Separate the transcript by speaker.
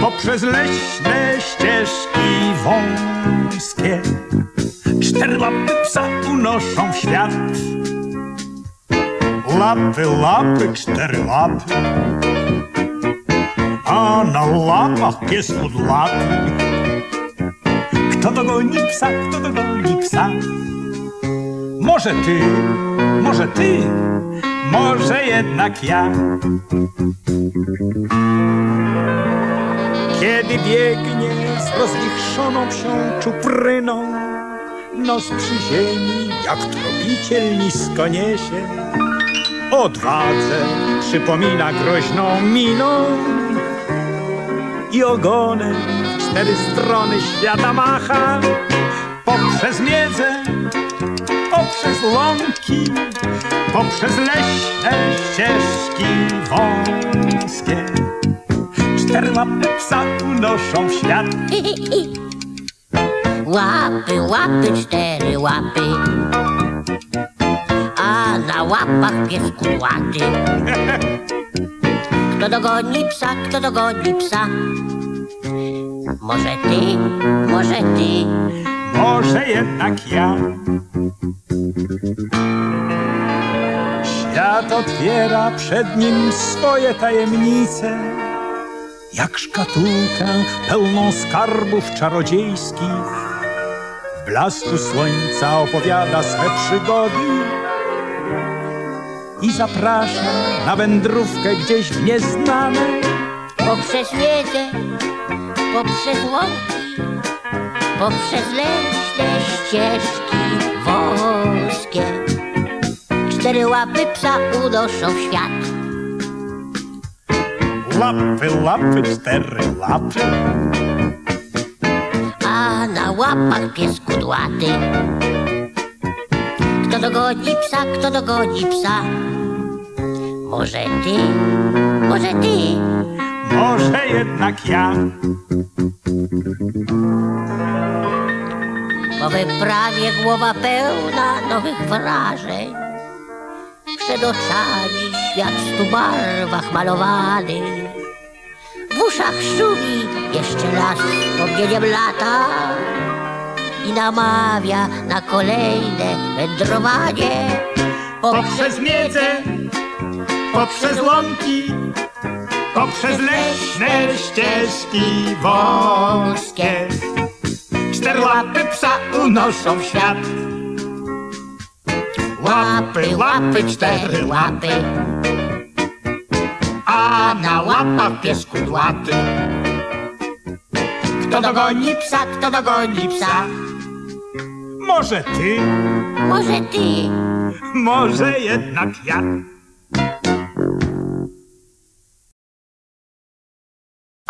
Speaker 1: poprzez leśne ścieżki wąskie. Cztery łapy psa unoszą w świat. Lapy, lapy, cztery lapy, a na łapach pies kudłaty. Kto dogoni psa, kto dogoni psa? Może ty, może ty, może jednak ja. Kiedy biegnie z rozwichrzoną psią czupryną, nos przy ziemi jak tropiciel nisko niesie. Odwadze przypomina groźną miną i ogonem w cztery strony świata macha. Poprzez miedzę, poprzez łąki, poprzez leśne ścieżki wąskie. Cztery łapy psa unoszą w świat.
Speaker 2: Łapy, łapy, cztery łapy. A na łapach pies kudłaty. Kto dogoni psa, kto dogoni psa? Może ty, może ty.
Speaker 1: Może jednak ja. Świat otwiera przed nim swoje tajemnice, jak szkatułkę pełną skarbów czarodziejskich. W blasku słońca opowiada swe przygody i zaprasza na wędrówkę gdzieś w nieznane.
Speaker 2: Poprzez miedzę, poprzez łąki, poprzez leśne ścieżki wąskie. Cztery łapy psa unoszą w świat.
Speaker 1: Łapy, łapy, cztery łapy.
Speaker 2: a na łapach pies kudłaty. Kto dogoni psa, kto dogoni psa? Może ty, może ty.
Speaker 1: Może jednak ja.
Speaker 2: Po wyprawie głowa pełna nowych wrażeń. Przed oczami świat w stu barwach malowany. W uszach szumi jeszcze raz wspomnieniem lata i namawia na kolejne wędrowanie.
Speaker 1: Poprzez miedzę, poprzez łąki, poprzez leśne ścieżki wąskie. Cztery łapy psa unoszą w świat. Łapy, łapy, cztery łapy, a na łapach pies kudłaty. Kto dogoni psa, kto dogoni psa? Może ty,
Speaker 2: Może ty.
Speaker 1: może jednak ja.